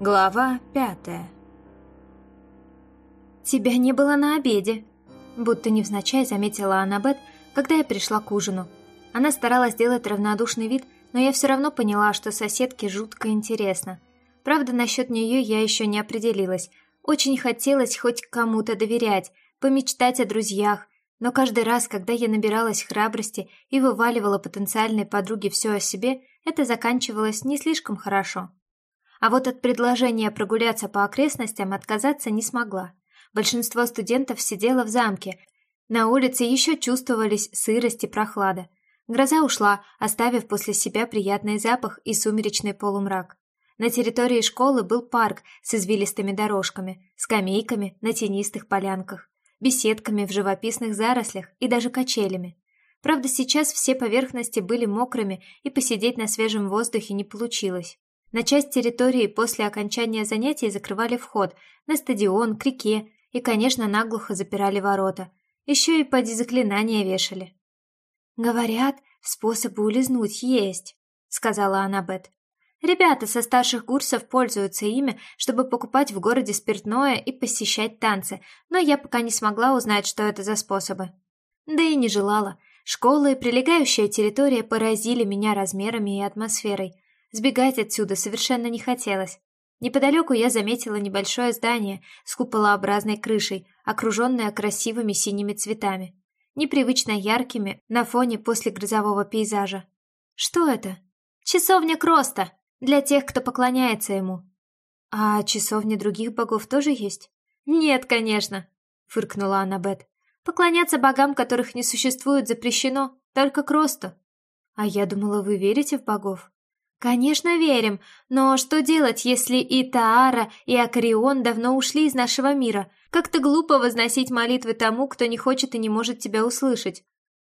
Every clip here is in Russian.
Глава пятая «Тебя не было на обеде», — будто невзначай заметила Аннабет, когда я пришла к ужину. Она старалась сделать равнодушный вид, но я все равно поняла, что соседке жутко интересно. Правда, насчет нее я еще не определилась. Очень хотелось хоть кому-то доверять, помечтать о друзьях, но каждый раз, когда я набиралась храбрости и вываливала потенциальной подруге все о себе, это заканчивалось не слишком хорошо. А вот от предложения прогуляться по окрестностям отказаться не смогла. Большинство студентов сидело в замке. На улице еще чувствовались сырость и прохлада. Гроза ушла, оставив после себя приятный запах и сумеречный полумрак. На территории школы был парк с извилистыми дорожками, скамейками на тенистых полянках, беседками в живописных зарослях и даже качелями. Правда, сейчас все поверхности были мокрыми, и посидеть на свежем воздухе не получилось. На часть территории после окончания занятий закрывали вход, на стадион, к реке и, конечно, наглухо запирали ворота. Еще и поди заклинания вешали. «Говорят, способы улизнуть есть», — сказала Аннабет. «Ребята со старших курсов пользуются ими, чтобы покупать в городе спиртное и посещать танцы, но я пока не смогла узнать, что это за способы. Да и не желала. Школа и прилегающая территория поразили меня размерами и атмосферой. Сбегать отсюда совершенно не хотелось. Неподалеку я заметила небольшое здание с куполообразной крышей, окруженное красивыми синими цветами, непривычно яркими на фоне послегрозового пейзажа. Что это? Часовня Кроста, для тех, кто поклоняется ему. А часовни других богов тоже есть? Нет, конечно, фыркнула Аннабет. Поклоняться богам, которых не существует, запрещено, только Кросту. А я думала, вы верите в богов? «Конечно, верим, но что делать, если и Таара, и Акарион давно ушли из нашего мира? Как-то глупо возносить молитвы тому, кто не хочет и не может тебя услышать».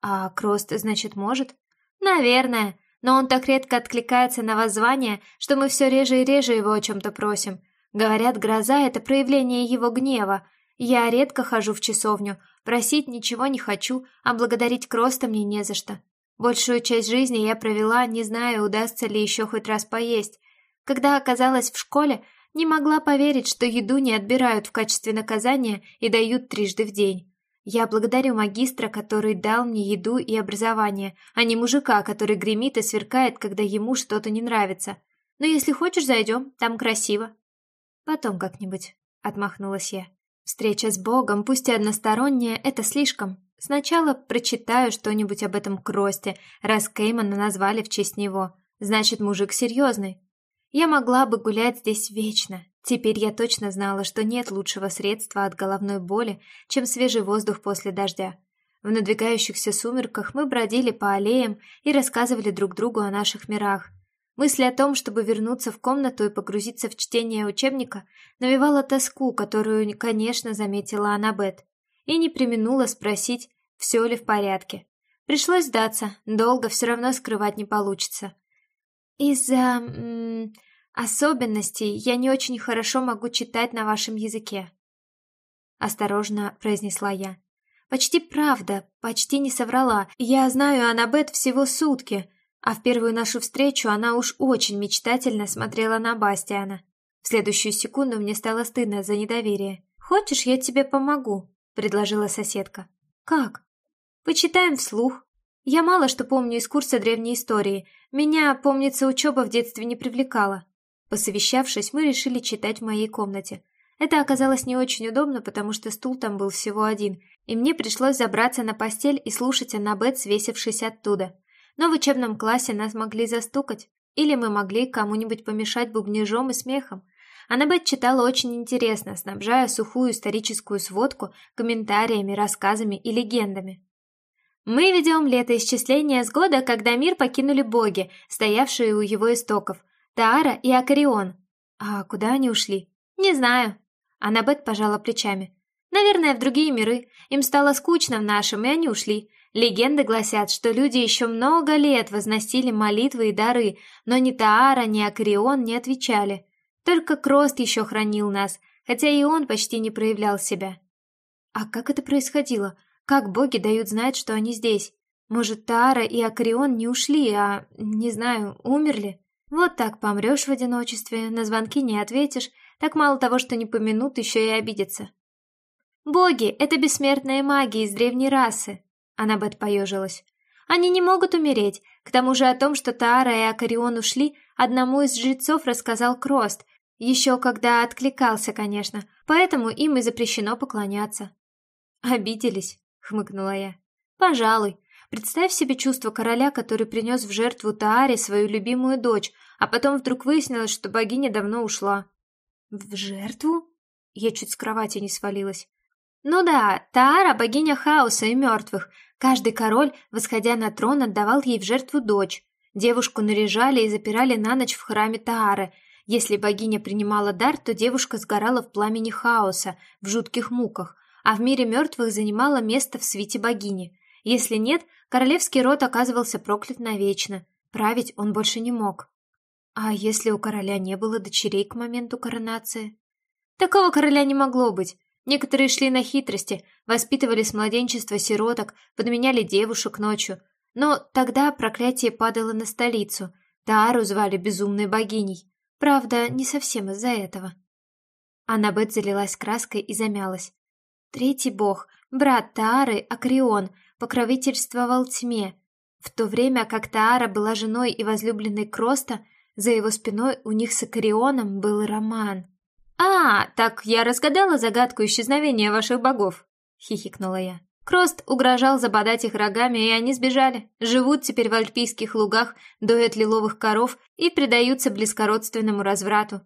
«А Крост, значит, может?» «Наверное, но он так редко откликается на воззвание, что мы все реже и реже его о чем-то просим. Говорят, гроза — это проявление его гнева. Я редко хожу в часовню, просить ничего не хочу, а благодарить Кроста мне не за что. Большую часть жизни я провела, не зная, удастся ли еще хоть раз поесть. Когда оказалась в школе, не могла поверить, что еду не отбирают в качестве наказания и дают трижды в день. Я благодарю магистра, который дал мне еду и образование, а не мужика, который гремит и сверкает, когда ему что-то не нравится. Но если хочешь, зайдем, там красиво. Потом как-нибудь, — отмахнулась я. Встреча с Богом, пусть и односторонняя, это слишком. Сначала прочитаю что-нибудь об этом Кросте, раз Кеймана назвали в честь него. Значит, мужик серьезный. Я могла бы гулять здесь вечно. Теперь я точно знала, что нет лучшего средства от головной боли, чем свежий воздух после дождя. В надвигающихся сумерках мы бродили по аллеям и рассказывали друг другу о наших мирах. Мысль о том, чтобы вернуться в комнату и погрузиться в чтение учебника, навевала тоску, которую, конечно, заметила Аннабет и не применула спросить, все ли в порядке. Пришлось сдаться, долго все равно скрывать не получится. Из-за особенностей я не очень хорошо могу читать на вашем языке. Осторожно произнесла я. Почти правда, почти не соврала. Я знаю Аннабет всего сутки, а в первую нашу встречу она уж очень мечтательно смотрела на Бастиана. В следующую секунду мне стало стыдно за недоверие. «Хочешь, я тебе помогу?» Предложила соседка. Как? Почитаем вслух. Я мало что помню из курса древней истории. Меня, помнится, учеба в детстве не привлекала. Посовещавшись, мы решили читать в моей комнате. Это оказалось не очень удобно, потому что стул там был всего один, и мне пришлось забраться на постель и слушать Аннабет, свесившись оттуда. Но в учебном классе нас могли застукать, или мы могли кому-нибудь помешать бубнежом и смехом. Аннабет читала очень интересно, снабжая сухую историческую сводку комментариями, рассказами и легендами. Мы ведем летоисчисление с года, когда мир покинули боги, стоявшие у его истоков, Таара и Акарион. А куда они ушли? Не знаю. Аннабет пожала плечами. Наверное, в другие миры. Им стало скучно в нашем, и они ушли. Легенды гласят, что люди еще много лет возносили молитвы и дары, но ни Таара, ни Акарион не отвечали. Только Крост еще хранил нас, хотя и он почти не проявлял себя. А как это происходило? Как боги дают знать, что они здесь? Может, Таара и Акрион не ушли, а, не знаю, умерли? Вот так помрешь в одиночестве, на звонки не ответишь, так мало того, что не помянут, еще и обидятся. «Боги — это бессмертная магия из древней расы», — Аннабет поежилась. «Они не могут умереть. К тому же о том, что Таара и Акарион ушли, одному из жрецов рассказал Крост, еще когда откликался, конечно, поэтому им и запрещено поклоняться». «Обиделись», — хмыкнула я. «Пожалуй. Представь себе чувство короля, который принес в жертву Тааре свою любимую дочь, а потом вдруг выяснилось, что богиня давно ушла». «В жертву?» Я чуть с кровати не свалилась. «Ну да, Таара — богиня хаоса и мертвых. Каждый король, восходя на трон, отдавал ей в жертву дочь. Девушку наряжали и запирали на ночь в храме Таары. Если богиня принимала дар, то девушка сгорала в пламени хаоса, в жутких муках, а в мире мертвых занимала место в свите богини. Если нет, королевский род оказывался проклят навечно. Править он больше не мог. А если у короля не было дочерей к моменту коронации? Такого короля не могло быть. Некоторые шли на хитрости, воспитывали с младенчества сироток, подменяли девушек ночью. Но тогда проклятие падало на столицу. Таару звали безумной богиней. Правда, не совсем из-за этого. Аннабет залилась краской и замялась. Третий бог, брат Таары, Акрион, покровительствовал тьме. В то время как Таара была женой и возлюбленной Кроста, за его спиной у них с Акрионом был роман. «А, так я разгадала загадку исчезновения ваших богов», — хихикнула я. Крост угрожал забодать их рогами, и они сбежали. Живут теперь в альпийских лугах, доят лиловых коров и предаются близкородственному разврату.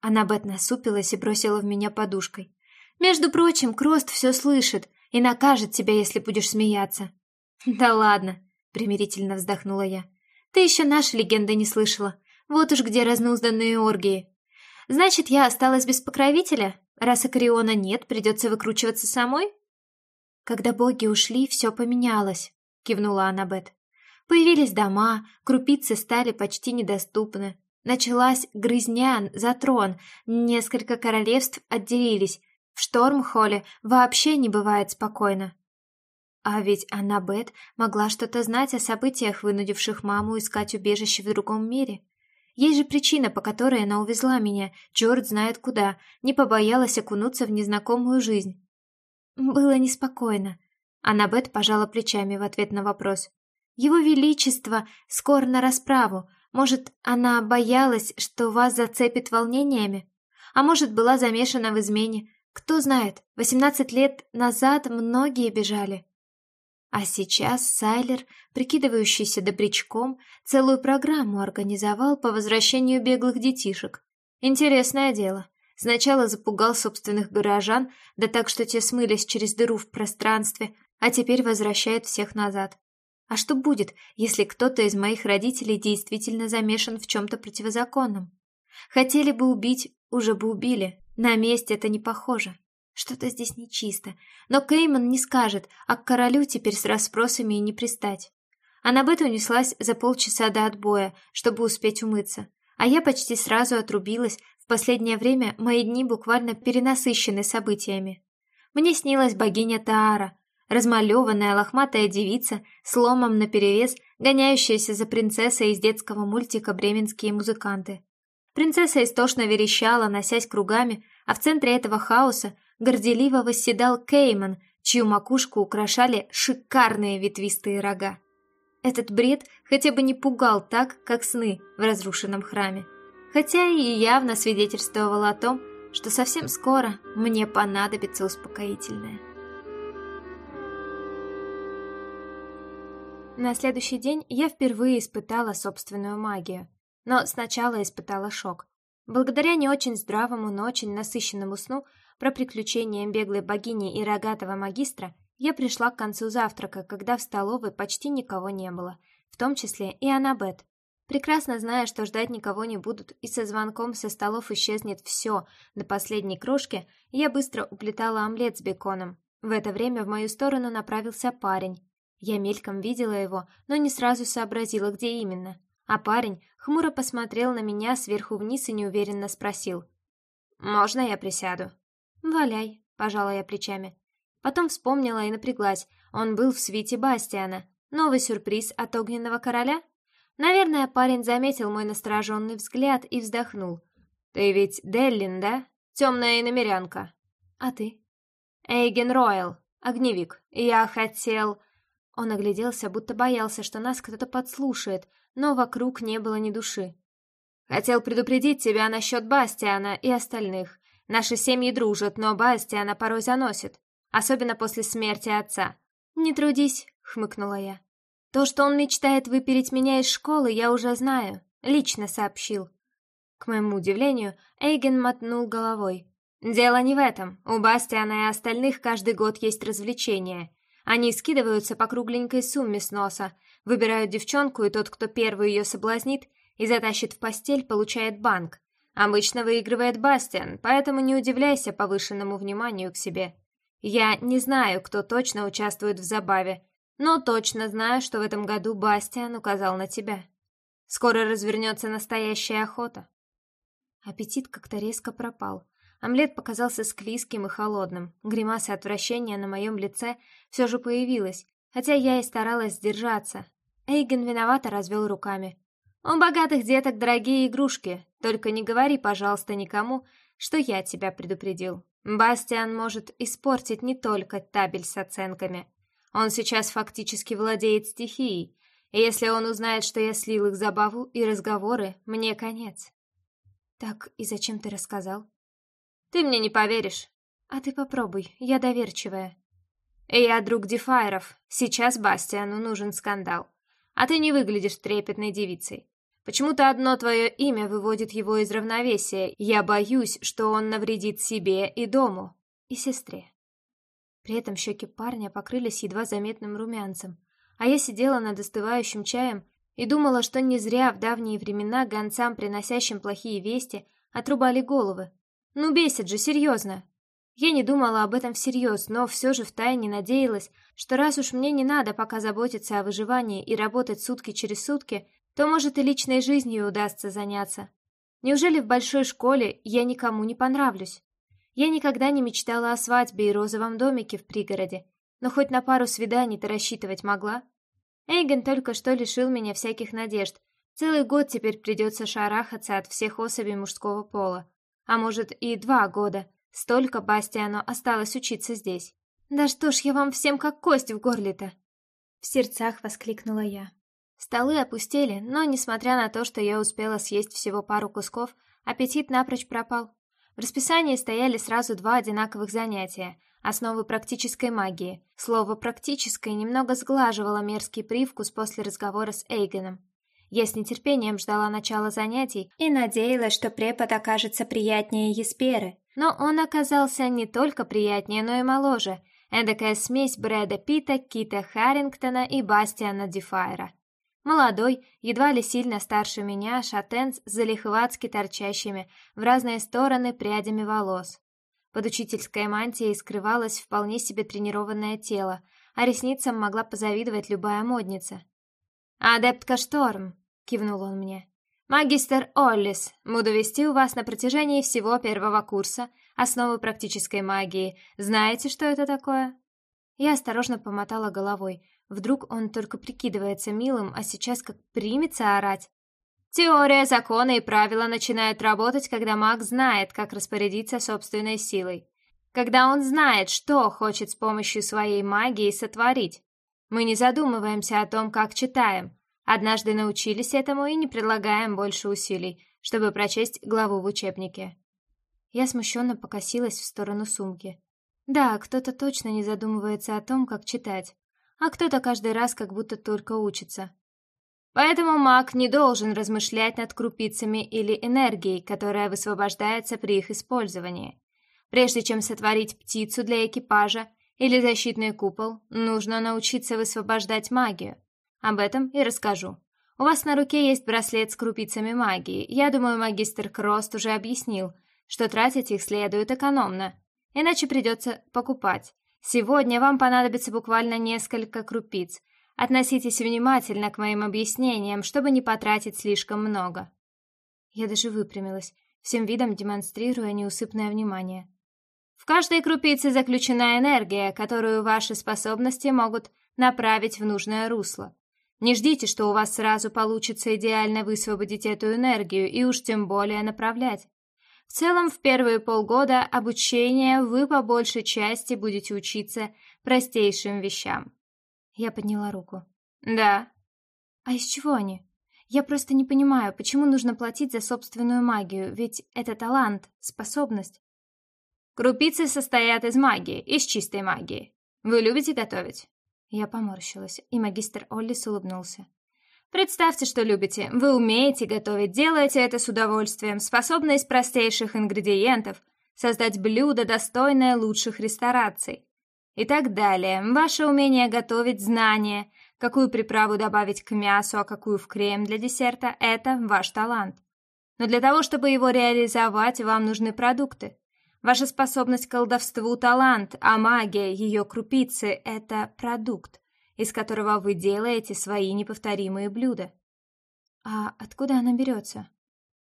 Аннабет насупилась и бросила в меня подушкой. «Между прочим, Крост все слышит и накажет тебя, если будешь смеяться». «Да ладно», — примирительно вздохнула я. «Ты еще наши легенды не слышала. Вот уж где разнузданные оргии. Значит, я осталась без покровителя? Раз Акариона нет, придется выкручиваться самой? Когда боги ушли, все поменялось, кивнула Аннабет. Появились дома, крупицы стали почти недоступны. Началась грызня за трон, несколько королевств отделились. В Штормхолле вообще не бывает спокойно. А ведь Аннабет могла что-то знать о событиях, вынудивших маму искать убежище в другом мире. Есть же причина, по которой она увезла меня, черт знает куда, не побоялась окунуться в незнакомую жизнь. Было неспокойно. Аннабет пожала плечами в ответ на вопрос. Его Величество скоро на расправу. Может, она боялась, что вас зацепит волнениями? А может, была замешана в измене? Кто знает, восемнадцать лет назад многие бежали. А сейчас Сайлер, прикидывающийся добрячком, целую программу организовал по возвращению беглых детишек. Интересное дело. Сначала запугал собственных горожан, да так, что те смылись через дыру в пространстве, а теперь возвращает всех назад. А что будет, если кто-то из моих родителей действительно замешан в чем-то противозаконном? Хотели бы убить, уже бы убили. На месте это не похоже. Что-то здесь нечисто. Но Кейман не скажет, а к королю теперь с расспросами и не пристать. Аннабет унеслась за полчаса до отбоя, чтобы успеть умыться. А я почти сразу отрубилась. В последнее время мои дни буквально перенасыщены событиями. Мне снилась богиня Таара, размалеванная лохматая девица с ломом наперевес, гоняющаяся за принцессой из детского мультика «Бременские музыканты». Принцесса истошно верещала, носясь кругами, а в центре этого хаоса горделиво восседал Кейман, чью макушку украшали шикарные ветвистые рога. Этот бред хотя бы не пугал так, как сны в разрушенном храме, хотя и явно свидетельствовал о том, что совсем скоро мне понадобится успокоительное. На следующий день я впервые испытала собственную магию, но сначала испытала шок. Благодаря не очень здравому, но очень насыщенному сну про приключения беглой богини и рогатого магистра я пришла к концу завтрака, когда в столовой почти никого не было, в том числе и Аннабет. Прекрасно зная, что ждать никого не будут, и со звонком со столов исчезнет все до последней крошки, я быстро уплетала омлет с беконом. В это время в мою сторону направился парень. Я мельком видела его, но не сразу сообразила, где именно. А парень хмуро посмотрел на меня сверху вниз и неуверенно спросил. «Можно я присяду?» «Валяй», — пожала я плечами. Потом вспомнила и напряглась. Он был в свите Бастиана. Новый сюрприз от огненного короля? Наверное, парень заметил мой настороженный взгляд и вздохнул. «Ты ведь Деллин, да? Темная иномерянка». «А ты?» «Эйген Ройл, огневик. Я хотел...» Он огляделся, будто боялся, что нас кто-то подслушает, но вокруг не было ни души. «Хотел предупредить тебя насчет Бастиана и остальных. Наши семьи дружат, но Бастиана порой заносит, особенно после смерти отца». «Не трудись», — хмыкнула я. «То, что он мечтает выпереть меня из школы, я уже знаю. Лично сообщил». К моему удивлению, Эйген мотнул головой. «Дело не в этом. У Бастиана и остальных каждый год есть развлечения. Они скидываются по кругленькой сумме с носа, выбирают девчонку, и тот, кто первый ее соблазнит и затащит в постель, получает банк. Обычно выигрывает Бастиан, поэтому не удивляйся повышенному вниманию к себе. Я не знаю, кто точно участвует в забаве, но точно знаю, что в этом году Бастиан указал на тебя. Скоро развернется настоящая охота. Аппетит как-то резко пропал. Омлет показался склизким и холодным. Гримаса отвращения на моем лице все же появилась, хотя я и старалась сдержаться. Эйген виновато развел руками. «У богатых деток дорогие игрушки, только не говори, пожалуйста, никому, что я тебя предупредил. Бастиан может испортить не только табель с оценками. Он сейчас фактически владеет стихией, и если он узнает, что я слил их забаву и разговоры, мне конец». «Так и зачем ты рассказал?» Ты мне не поверишь. А ты попробуй, я доверчивая. Я друг Дефайров. Сейчас Бастиану нужен скандал. А ты не выглядишь трепетной девицей. Почему-то одно твое имя выводит его из равновесия. Я боюсь, что он навредит себе и дому, и сестре. При этом щеки парня покрылись едва заметным румянцем, а я сидела над остывающим чаем и думала, что не зря в давние времена гонцам, приносящим плохие вести, отрубали головы, ну, бесит же, серьезно. Я не думала об этом всерьез, но все же втайне надеялась, что раз уж мне не надо пока заботиться о выживании и работать сутки через сутки, то, может, и личной жизнью удастся заняться. Неужели в большой школе я никому не понравлюсь? Я никогда не мечтала о свадьбе и розовом домике в пригороде, но хоть на пару свиданий-то рассчитывать могла. Эйген только что лишил меня всяких надежд. Целый год теперь придется шарахаться от всех особей мужского пола. А может, и два года. Столько Бастиану осталось учиться здесь. «Да что ж я вам всем как кость в горле-то!» В сердцах воскликнула я. Столы опустели, но, несмотря на то, что я успела съесть всего пару кусков, аппетит напрочь пропал. В расписании стояли сразу два одинаковых занятия — основы практической магии. Слово «практическое» немного сглаживало мерзкий привкус после разговора с Эйгеном. Я с нетерпением ждала начала занятий и надеялась, что препод окажется приятнее Есперы. Но он оказался не только приятнее, но и моложе. Эдакая смесь Брэда Питта, Кита Харрингтона и Бастиана Дефайра. Молодой, едва ли сильно старше меня, шатенс с залихватски торчащими в разные стороны прядями волос. Под учительской мантией скрывалось вполне себе тренированное тело, а ресницам могла позавидовать любая модница. «Адептка Шторм», — кивнул он мне. «Магистр Оллис, буду вести у вас на протяжении всего первого курса основы практической магии. Знаете, что это такое?» Я осторожно помотала головой. Вдруг он только прикидывается милым, а сейчас как примется орать. Теория, законы и правила начинают работать, когда маг знает, как распорядиться собственной силой. Когда он знает, что хочет с помощью своей магии сотворить. Мы не задумываемся о том, как читаем. Однажды научились этому и не предлагаем больше усилий, чтобы прочесть главу в учебнике. Я смущенно покосилась в сторону сумки. Да, кто-то точно не задумывается о том, как читать, а кто-то каждый раз как будто только учится. Поэтому маг не должен размышлять над крупицами или энергией, которая высвобождается при их использовании. Прежде чем сотворить птицу для экипажа или защитный купол, нужно научиться высвобождать магию. Об этом и расскажу. У вас на руке есть браслет с крупицами магии. Я думаю, магистр Крост уже объяснил, что тратить их следует экономно, иначе придется покупать. Сегодня вам понадобится буквально несколько крупиц. Относитесь внимательно к моим объяснениям, чтобы не потратить слишком много. Я даже выпрямилась, всем видом демонстрируя неусыпное внимание. В каждой крупице заключена энергия, которую ваши способности могут направить в нужное русло. Не ждите, что у вас сразу получится идеально высвободить эту энергию и уж тем более направлять. В целом, в первые полгода обучения вы по большей части будете учиться простейшим вещам. Я подняла руку. Да. А из чего они? Я просто не понимаю, почему нужно платить за собственную магию, ведь это талант, способность. Крупицы состоят из магии, из чистой магии. Вы любите готовить? Я поморщилась, и магистр Оллис улыбнулся. Представьте, что любите. Вы умеете готовить, делаете это с удовольствием, способны из простейших ингредиентов создать блюдо, достойное лучших рестораций. И так далее. Ваше умение готовить, знание, какую приправу добавить к мясу, а какую в крем для десерта – это ваш талант. Но для того, чтобы его реализовать, вам нужны продукты. Ваша способность к колдовству – талант, а магия, ее крупицы – это продукт из которого вы делаете свои неповторимые блюда. А откуда она берется?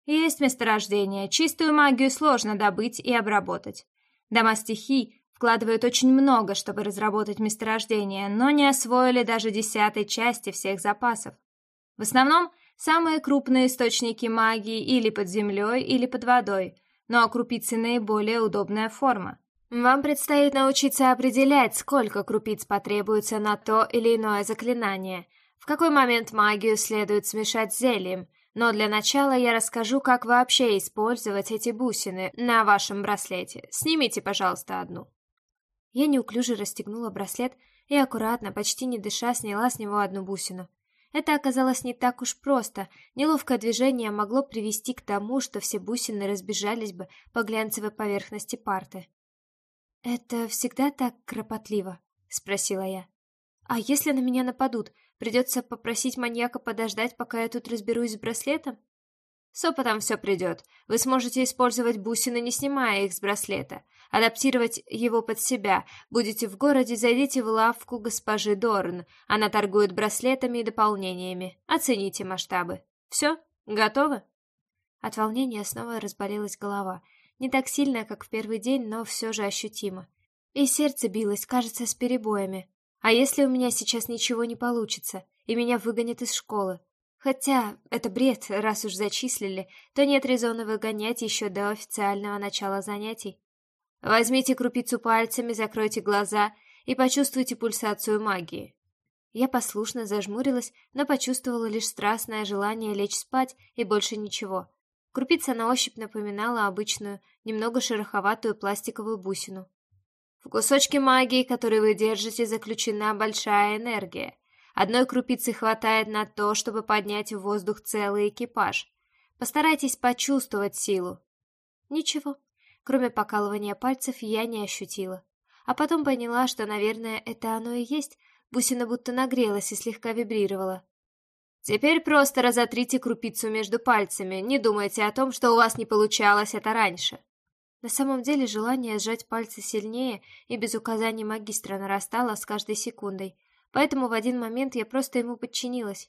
Есть месторождение. Чистую магию сложно добыть и обработать. Дома стихий вкладывают очень много, чтобы разработать месторождение, но не освоили даже десятой части всех запасов. В основном самые крупные источники магии или под землей, или под водой, но окрупиться наиболее удобная форма. Вам предстоит научиться определять, сколько крупиц потребуется на то или иное заклинание, в какой момент магию следует смешать с зельем, но для начала я расскажу, как вообще использовать эти бусины на вашем браслете. Снимите, пожалуйста, одну. Я неуклюже расстегнула браслет и аккуратно, почти не дыша, сняла с него одну бусину. Это оказалось не так уж просто. Неловкое движение могло привести к тому, что все бусины разбежались бы по глянцевой поверхности парты. «Это всегда так кропотливо?» — спросила я. «А если на меня нападут, придется попросить маньяка подождать, пока я тут разберусь с браслетом?» «С опытом все придет. Вы сможете использовать бусины, не снимая их с браслета, адаптировать его под себя. Будете в городе, зайдите в лавку госпожи Дорн. Она торгует браслетами и дополнениями. Оцените масштабы. Все? Готовы?» От волнения снова разболелась голова — не так сильно, как в первый день, но все же ощутимо. И сердце билось, кажется, с перебоями. А если у меня сейчас ничего не получится, и меня выгонят из школы? Хотя это бред, раз уж зачислили, то нет резона выгонять еще до официального начала занятий. Возьмите крупицу пальцами, закройте глаза и почувствуйте пульсацию магии. Я послушно зажмурилась, но почувствовала лишь страстное желание лечь спать и больше ничего. Крупица на ощупь напоминала обычную, немного шероховатую пластиковую бусину. В кусочке магии, который вы держите, заключена большая энергия. Одной крупицы хватает на то, чтобы поднять в воздух целый экипаж. Постарайтесь почувствовать силу. Ничего, кроме покалывания пальцев, я не ощутила. А потом поняла, что, наверное, это оно и есть. Бусина будто нагрелась и слегка вибрировала. Теперь просто разотрите крупицу между пальцами, не думайте о том, что у вас не получалось это раньше. На самом деле желание сжать пальцы сильнее и без указаний магистра нарастало с каждой секундой, поэтому в один момент я просто ему подчинилась.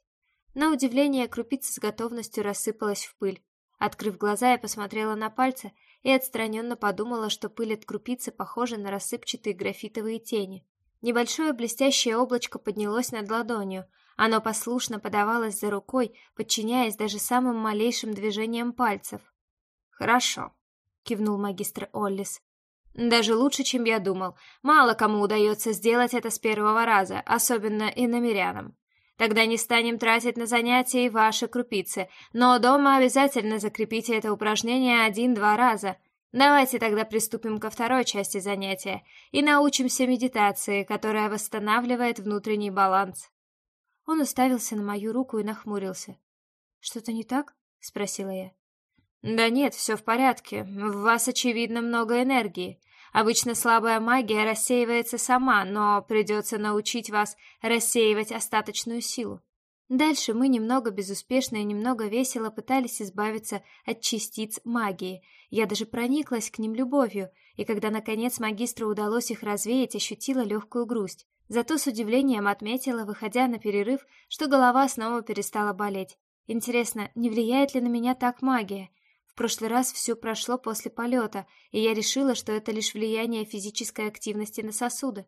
На удивление крупица с готовностью рассыпалась в пыль. Открыв глаза, я посмотрела на пальцы и отстраненно подумала, что пыль от крупицы похожа на рассыпчатые графитовые тени. Небольшое блестящее облачко поднялось над ладонью, оно послушно подавалось за рукой, подчиняясь даже самым малейшим движениям пальцев. «Хорошо», — кивнул магистр Оллис. «Даже лучше, чем я думал. Мало кому удается сделать это с первого раза, особенно иномерянам. Тогда не станем тратить на занятия и ваши крупицы, но дома обязательно закрепите это упражнение один-два раза. Давайте тогда приступим ко второй части занятия и научимся медитации, которая восстанавливает внутренний баланс». Он уставился на мою руку и нахмурился. «Что-то не так?» — спросила я. «Да нет, все в порядке. В вас, очевидно, много энергии. Обычно слабая магия рассеивается сама, но придется научить вас рассеивать остаточную силу. Дальше мы немного безуспешно и немного весело пытались избавиться от частиц магии. Я даже прониклась к ним любовью, и когда, наконец, магистру удалось их развеять, ощутила легкую грусть. Зато с удивлением отметила, выходя на перерыв, что голова снова перестала болеть. Интересно, не влияет ли на меня так магия? В прошлый раз все прошло после полета, и я решила, что это лишь влияние физической активности на сосуды.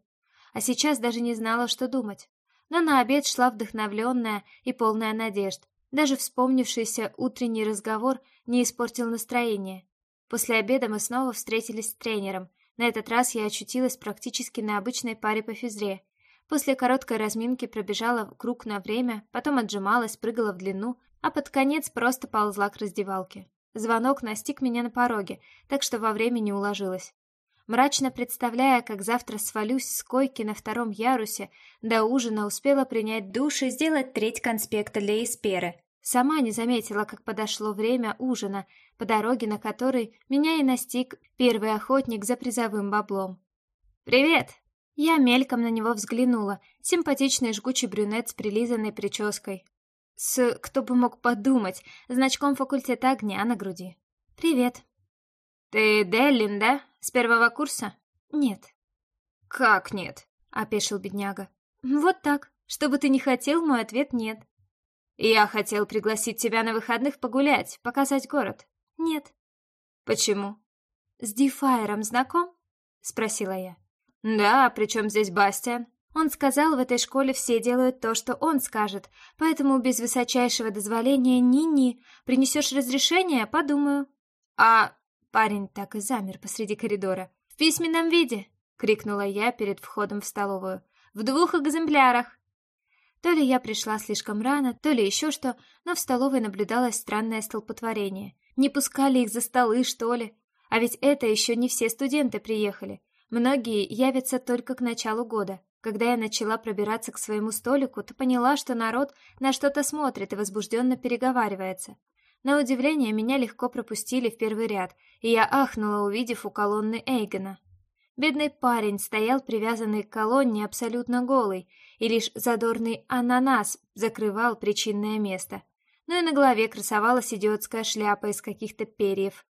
А сейчас даже не знала, что думать. Но на обед шла вдохновленная и полная надежд. Даже вспомнившийся утренний разговор не испортил настроение. После обеда мы снова встретились с тренером. На этот раз я очутилась практически на обычной паре по физре. После короткой разминки пробежала круг на время, потом отжималась, прыгала в длину, а под конец просто ползла к раздевалке. Звонок настиг меня на пороге, так что во время не уложилась. Мрачно представляя, как завтра свалюсь с койки на втором ярусе, до ужина успела принять душ и сделать треть конспекта для Исперы. Сама не заметила, как подошло время ужина, по дороге на которой меня и настиг первый охотник за призовым баблом. «Привет!» Я мельком на него взглянула, симпатичный жгучий брюнет с прилизанной прической. С, кто бы мог подумать, значком факультета огня на груди. «Привет!» «Ты Деллин, да? С первого курса?» «Нет». «Как нет?» — опешил бедняга. «Вот так. Что бы ты ни хотел, мой ответ нет». «Я хотел пригласить тебя на выходных погулять, показать город». «Нет». «Почему?» «С Дифайером знаком?» — спросила я. «Да, причем здесь Бастиан?» Он сказал, в этой школе все делают то, что он скажет, поэтому без высочайшего дозволения ни-ни. Принесешь разрешение, подумаю. А Парень так и замер посреди коридора. «В письменном виде!» — крикнула я перед входом в столовую. «В двух экземплярах!» То ли я пришла слишком рано, то ли еще что, но в столовой наблюдалось странное столпотворение. Не пускали их за столы, что ли? А ведь это еще не все студенты приехали. Многие явятся только к началу года. Когда я начала пробираться к своему столику, то поняла, что народ на что-то смотрит и возбужденно переговаривается. На удивление, меня легко пропустили в первый ряд, и я ахнула, увидев у колонны Эйгона. Бедный парень стоял привязанный к колонне абсолютно голый, и лишь задорный ананас закрывал причинное место. Ну и на голове красовалась идиотская шляпа из каких-то перьев.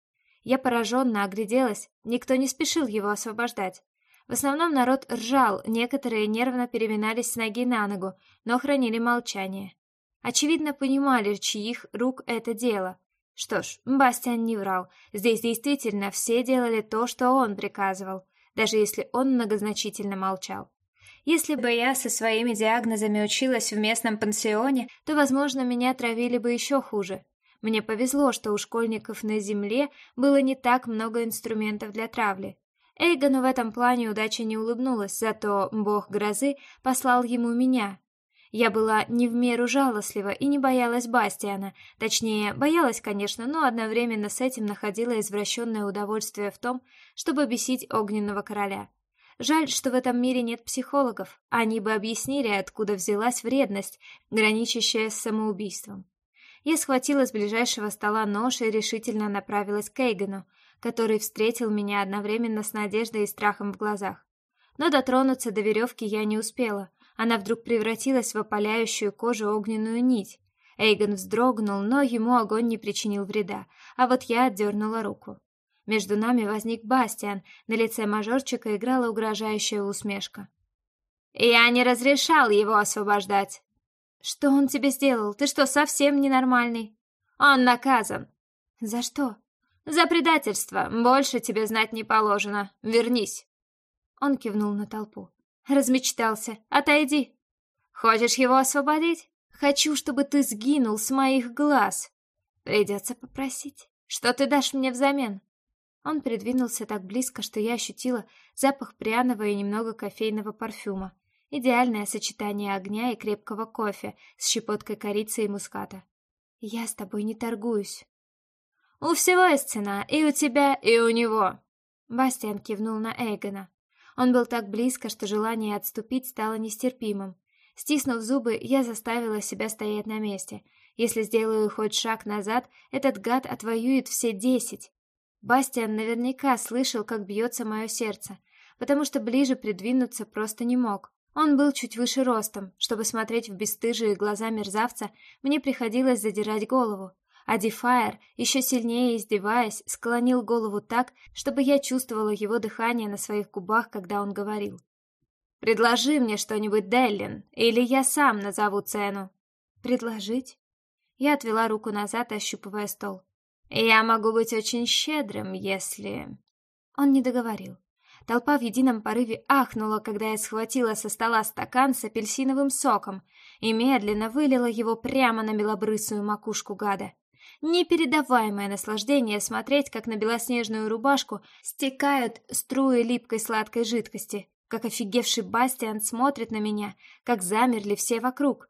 Я пораженно огляделась, никто не спешил его освобождать. В основном народ ржал, некоторые нервно переминались с ноги на ногу, но хранили молчание. Очевидно, понимали, чьих рук это дело. Что ж, Бастиан не врал. Здесь действительно все делали то, что он приказывал, даже если он многозначительно молчал. Если бы я со своими диагнозами училась в местном пансионе, то, возможно, меня травили бы еще хуже. Мне повезло, что у школьников на земле было не так много инструментов для травли. Эйгону в этом плане удача не улыбнулась, зато бог грозы послал ему меня, я была не в меру жалостлива и не боялась Бастиана. Точнее, боялась, конечно, но одновременно с этим находила извращенное удовольствие в том, чтобы бесить огненного короля. Жаль, что в этом мире нет психологов. Они бы объяснили, откуда взялась вредность, граничащая с самоубийством. Я схватила с ближайшего стола нож и решительно направилась к Эйгену, который встретил меня одновременно с надеждой и страхом в глазах. Но дотронуться до веревки я не успела. Она вдруг превратилась в опаляющую кожу огненную нить. Эйгон вздрогнул, но ему огонь не причинил вреда, а вот я отдернула руку. Между нами возник Бастиан, на лице мажорчика играла угрожающая усмешка. «Я не разрешал его освобождать!» «Что он тебе сделал? Ты что, совсем ненормальный?» «Он наказан!» «За что?» «За предательство! Больше тебе знать не положено! Вернись!» Он кивнул на толпу. Размечтался. Отойди. Хочешь его освободить? Хочу, чтобы ты сгинул с моих глаз. Придется попросить. Что ты дашь мне взамен? Он придвинулся так близко, что я ощутила запах пряного и немного кофейного парфюма. Идеальное сочетание огня и крепкого кофе с щепоткой корицы и муската. Я с тобой не торгуюсь. У всего есть цена, и у тебя, и у него. Бастиан кивнул на Эйгона. Он был так близко, что желание отступить стало нестерпимым. Стиснув зубы, я заставила себя стоять на месте. Если сделаю хоть шаг назад, этот гад отвоюет все десять. Бастиан наверняка слышал, как бьется мое сердце, потому что ближе придвинуться просто не мог. Он был чуть выше ростом. Чтобы смотреть в бесстыжие глаза мерзавца, мне приходилось задирать голову а Дефайр, еще сильнее издеваясь, склонил голову так, чтобы я чувствовала его дыхание на своих губах, когда он говорил. «Предложи мне что-нибудь, Деллин, или я сам назову цену». «Предложить?» Я отвела руку назад, ощупывая стол. «Я могу быть очень щедрым, если...» Он не договорил. Толпа в едином порыве ахнула, когда я схватила со стола стакан с апельсиновым соком и медленно вылила его прямо на белобрысую макушку гада. Непередаваемое наслаждение смотреть, как на белоснежную рубашку стекают струи липкой сладкой жидкости, как офигевший Бастиан смотрит на меня, как замерли все вокруг.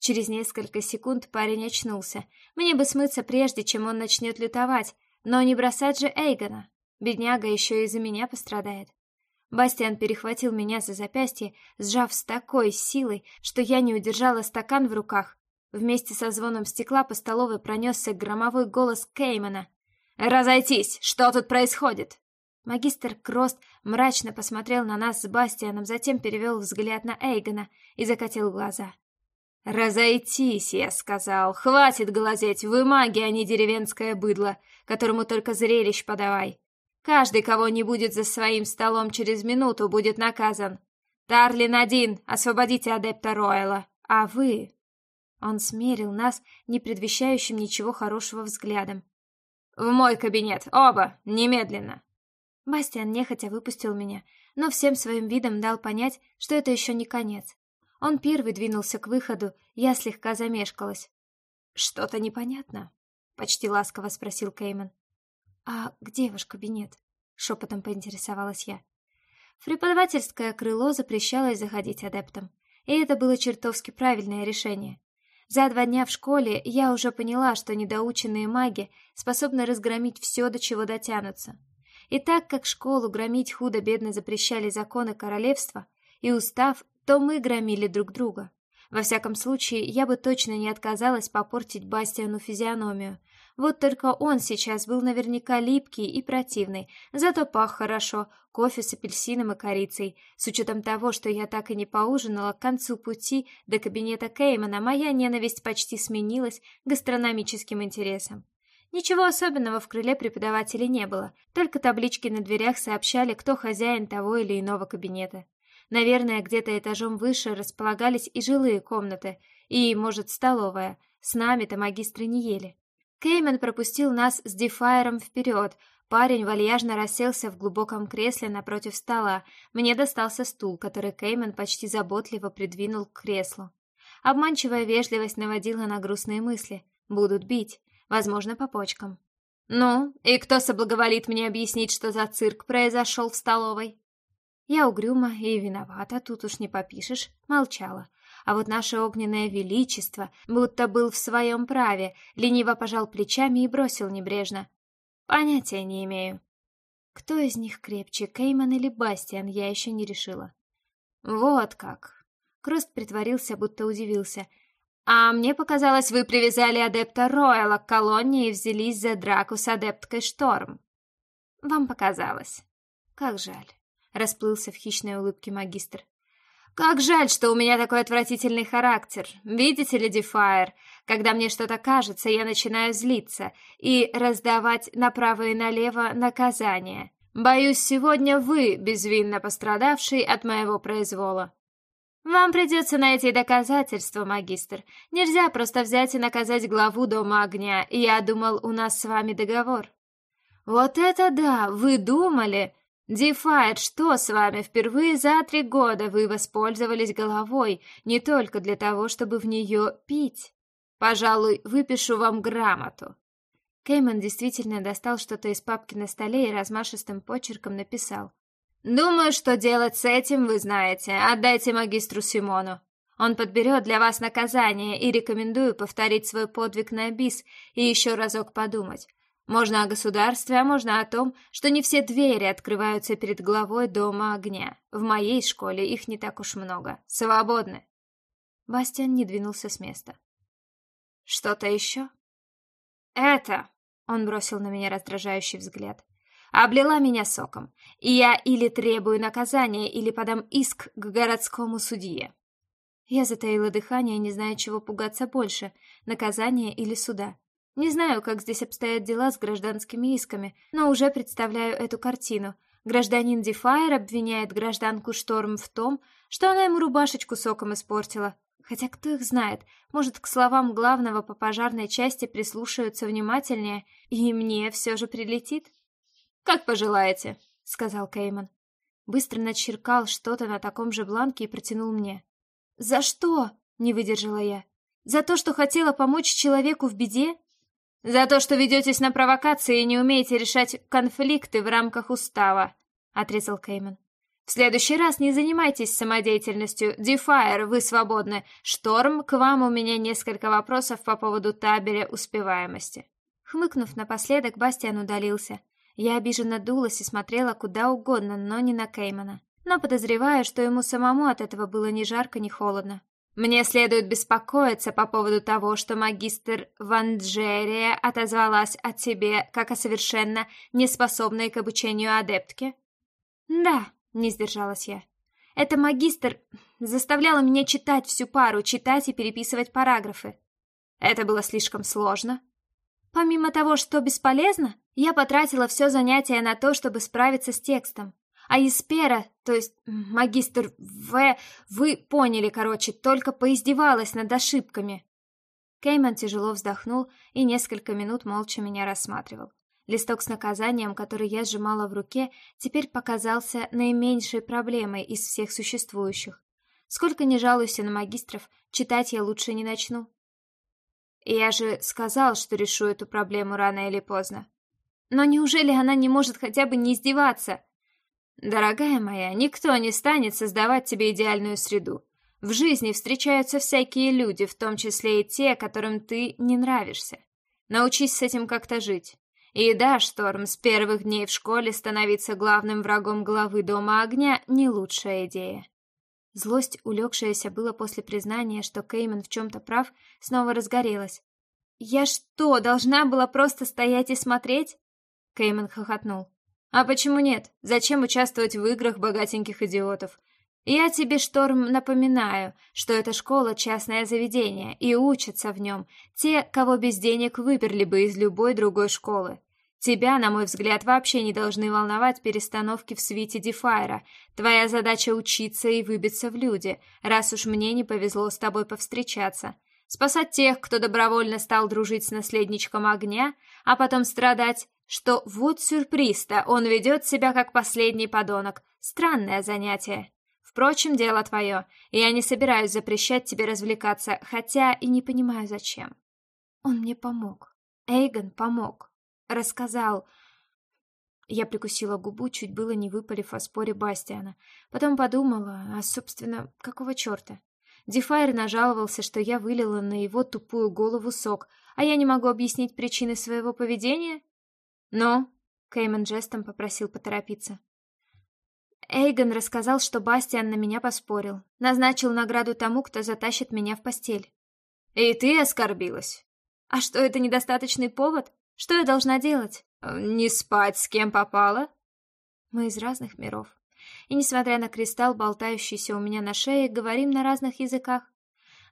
Через несколько секунд парень очнулся. Мне бы смыться прежде, чем он начнет лютовать, но не бросать же Эйгона. Бедняга еще и за меня пострадает. Бастиан перехватил меня за запястье, сжав с такой силой, что я не удержала стакан в руках. Вместе со звоном стекла по столовой пронесся громовой голос Кеймана. «Разойтись! Что тут происходит?» Магистр Крост мрачно посмотрел на нас с Бастианом, затем перевел взгляд на Эйгона и закатил глаза. «Разойтись, я сказал. Хватит глазеть, вы маги, а не деревенское быдло, которому только зрелищ подавай. Каждый, кого не будет за своим столом через минуту, будет наказан. Тарлин один, освободите адепта Ройла. А вы...» Он смерил нас, не предвещающим ничего хорошего взглядом. «В мой кабинет, оба, немедленно!» Бастиан нехотя выпустил меня, но всем своим видом дал понять, что это еще не конец. Он первый двинулся к выходу, я слегка замешкалась. «Что-то непонятно?» — почти ласково спросил Кейман. «А где ваш кабинет?» — шепотом поинтересовалась я. В преподавательское крыло запрещалось заходить адептам, и это было чертовски правильное решение. За два дня в школе я уже поняла, что недоученные маги способны разгромить все, до чего дотянутся. И так как школу громить худо-бедно запрещали законы королевства и устав то мы громили друг друга. Во всяком случае, я бы точно не отказалась попортить Бастиану физиономию. Вот только он сейчас был наверняка липкий и противный, зато пах хорошо, кофе с апельсином и корицей. С учетом того, что я так и не поужинала, к концу пути до кабинета Кеймана моя ненависть почти сменилась гастрономическим интересом. Ничего особенного в крыле преподавателей не было, только таблички на дверях сообщали, кто хозяин того или иного кабинета. Наверное, где-то этажом выше располагались и жилые комнаты, и, может, столовая. С нами-то магистры не ели. Кеймен пропустил нас с Дефайером вперед. Парень вальяжно расселся в глубоком кресле напротив стола. Мне достался стул, который Кеймен почти заботливо придвинул к креслу. Обманчивая вежливость наводила на грустные мысли. Будут бить, возможно, по почкам. «Ну, и кто соблаговолит мне объяснить, что за цирк произошел в столовой?» Я угрюма и виновата, тут уж не попишешь, молчала. А вот наше огненное величество, будто был в своем праве, лениво пожал плечами и бросил небрежно. Понятия не имею. Кто из них крепче, Кейман или Бастиан, я еще не решила. Вот как. Крост притворился, будто удивился. А мне показалось, вы привязали адепта Ройла к колонне и взялись за драку с адепткой Шторм. Вам показалось. Как жаль расплылся в хищной улыбке магистр. Как жаль, что у меня такой отвратительный характер. Видите ли, Дефайр, когда мне что-то кажется, я начинаю злиться и раздавать направо и налево наказания. Боюсь, сегодня вы, безвинно пострадавший от моего произвола. Вам придется найти доказательства, магистр. Нельзя просто взять и наказать главу Дома Огня, я думал, у нас с вами договор. Вот это да, вы думали, Дефайт, что с вами? Впервые за три года вы воспользовались головой не только для того, чтобы в нее пить. Пожалуй, выпишу вам грамоту. Кейман действительно достал что-то из папки на столе и размашистым почерком написал. «Думаю, что делать с этим вы знаете. Отдайте магистру Симону. Он подберет для вас наказание и рекомендую повторить свой подвиг на бис и еще разок подумать. Можно о государстве, а можно о том, что не все двери открываются перед главой дома огня. В моей школе их не так уж много. Свободны. Бастиан не двинулся с места. Что-то еще? Это, он бросил на меня раздражающий взгляд, облила меня соком. И я или требую наказания, или подам иск к городскому судье. Я затаила дыхание, не зная, чего пугаться больше, наказания или суда. Не знаю, как здесь обстоят дела с гражданскими исками, но уже представляю эту картину. Гражданин Дефайр обвиняет гражданку Шторм в том, что она ему рубашечку соком испортила. Хотя кто их знает, может, к словам главного по пожарной части прислушаются внимательнее, и мне все же прилетит? «Как пожелаете», — сказал Кейман. быстро начеркал что-то на таком же бланке и протянул мне. «За что?» — не выдержала я. «За то, что хотела помочь человеку в беде?» «За то, что ведетесь на провокации и не умеете решать конфликты в рамках устава», — отрезал Кейман. «В следующий раз не занимайтесь самодеятельностью. Дефайр, вы свободны. Шторм, к вам у меня несколько вопросов по поводу табеля успеваемости». Хмыкнув напоследок, Бастиан удалился. Я обиженно дулась и смотрела куда угодно, но не на Кеймана. Но подозреваю, что ему самому от этого было ни жарко, ни холодно. Мне следует беспокоиться по поводу того, что магистр Ванджерия отозвалась о тебе как о совершенно неспособной к обучению адептке. Да, не сдержалась я. Это магистр заставляла меня читать всю пару, читать и переписывать параграфы. Это было слишком сложно. Помимо того, что бесполезно, я потратила все занятие на то, чтобы справиться с текстом. А Испера, то есть магистр В, вы поняли, короче, только поиздевалась над ошибками. Кейман тяжело вздохнул и несколько минут молча меня рассматривал. Листок с наказанием, который я сжимала в руке, теперь показался наименьшей проблемой из всех существующих. Сколько ни жалуйся на магистров, читать я лучше не начну. Я же сказал, что решу эту проблему рано или поздно. Но неужели она не может хотя бы не издеваться? Дорогая моя, никто не станет создавать тебе идеальную среду. В жизни встречаются всякие люди, в том числе и те, которым ты не нравишься. Научись с этим как-то жить. И да, Шторм, с первых дней в школе становиться главным врагом главы Дома Огня — не лучшая идея. Злость, улегшаяся было после признания, что Кейман в чем-то прав, снова разгорелась. «Я что, должна была просто стоять и смотреть?» Кейман хохотнул. А почему нет? Зачем участвовать в играх богатеньких идиотов? Я тебе, Шторм, напоминаю, что эта школа — частное заведение, и учатся в нем те, кого без денег выперли бы из любой другой школы. Тебя, на мой взгляд, вообще не должны волновать перестановки в свите Дефайра. Твоя задача — учиться и выбиться в люди, раз уж мне не повезло с тобой повстречаться. Спасать тех, кто добровольно стал дружить с наследничком огня, а потом страдать что вот сюрприз-то, он ведет себя как последний подонок. Странное занятие. Впрочем, дело твое. Я не собираюсь запрещать тебе развлекаться, хотя и не понимаю, зачем. Он мне помог. Эйгон помог. Рассказал. Я прикусила губу, чуть было не выпалив о споре Бастиана. Потом подумала, а, собственно, какого черта? Дефайр нажаловался, что я вылила на его тупую голову сок, а я не могу объяснить причины своего поведения? «Ну?» — Кейман жестом попросил поторопиться. Эйгон рассказал, что Бастиан на меня поспорил. Назначил награду тому, кто затащит меня в постель. «И ты оскорбилась?» «А что, это недостаточный повод? Что я должна делать?» «Не спать с кем попало?» Мы из разных миров. И, несмотря на кристалл, болтающийся у меня на шее, говорим на разных языках.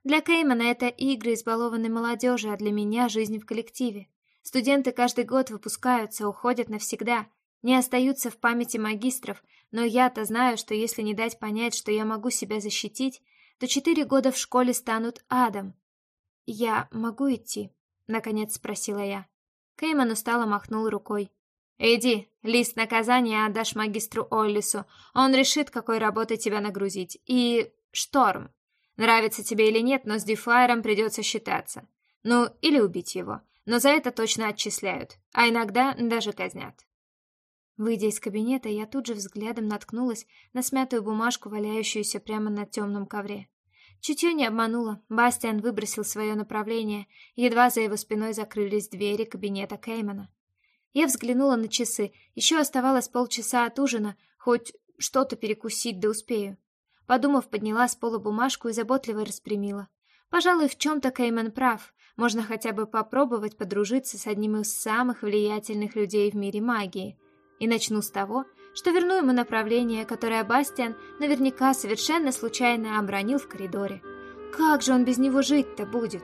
Для Кеймана это игры избалованной молодежи, а для меня жизнь в коллективе. Студенты каждый год выпускаются, уходят навсегда, не остаются в памяти магистров, но я-то знаю, что если не дать понять, что я могу себя защитить, то четыре года в школе станут адом. «Я могу идти?» — наконец спросила я. Кейман устало махнул рукой. «Иди, лист наказания отдашь магистру Оллису. Он решит, какой работой тебя нагрузить. И... Шторм. Нравится тебе или нет, но с Дефайром придется считаться. Ну, или убить его но за это точно отчисляют, а иногда даже казнят. Выйдя из кабинета, я тут же взглядом наткнулась на смятую бумажку, валяющуюся прямо на темном ковре. Чутье не обмануло, Бастиан выбросил свое направление, едва за его спиной закрылись двери кабинета Кеймана. Я взглянула на часы, еще оставалось полчаса от ужина, хоть что-то перекусить да успею. Подумав, подняла с пола бумажку и заботливо распрямила. Пожалуй, в чем-то Кейман прав. Можно хотя бы попробовать подружиться с одним из самых влиятельных людей в мире магии. И начну с того, что верну ему направление, которое Бастиан наверняка совершенно случайно обронил в коридоре. Как же он без него жить-то будет?»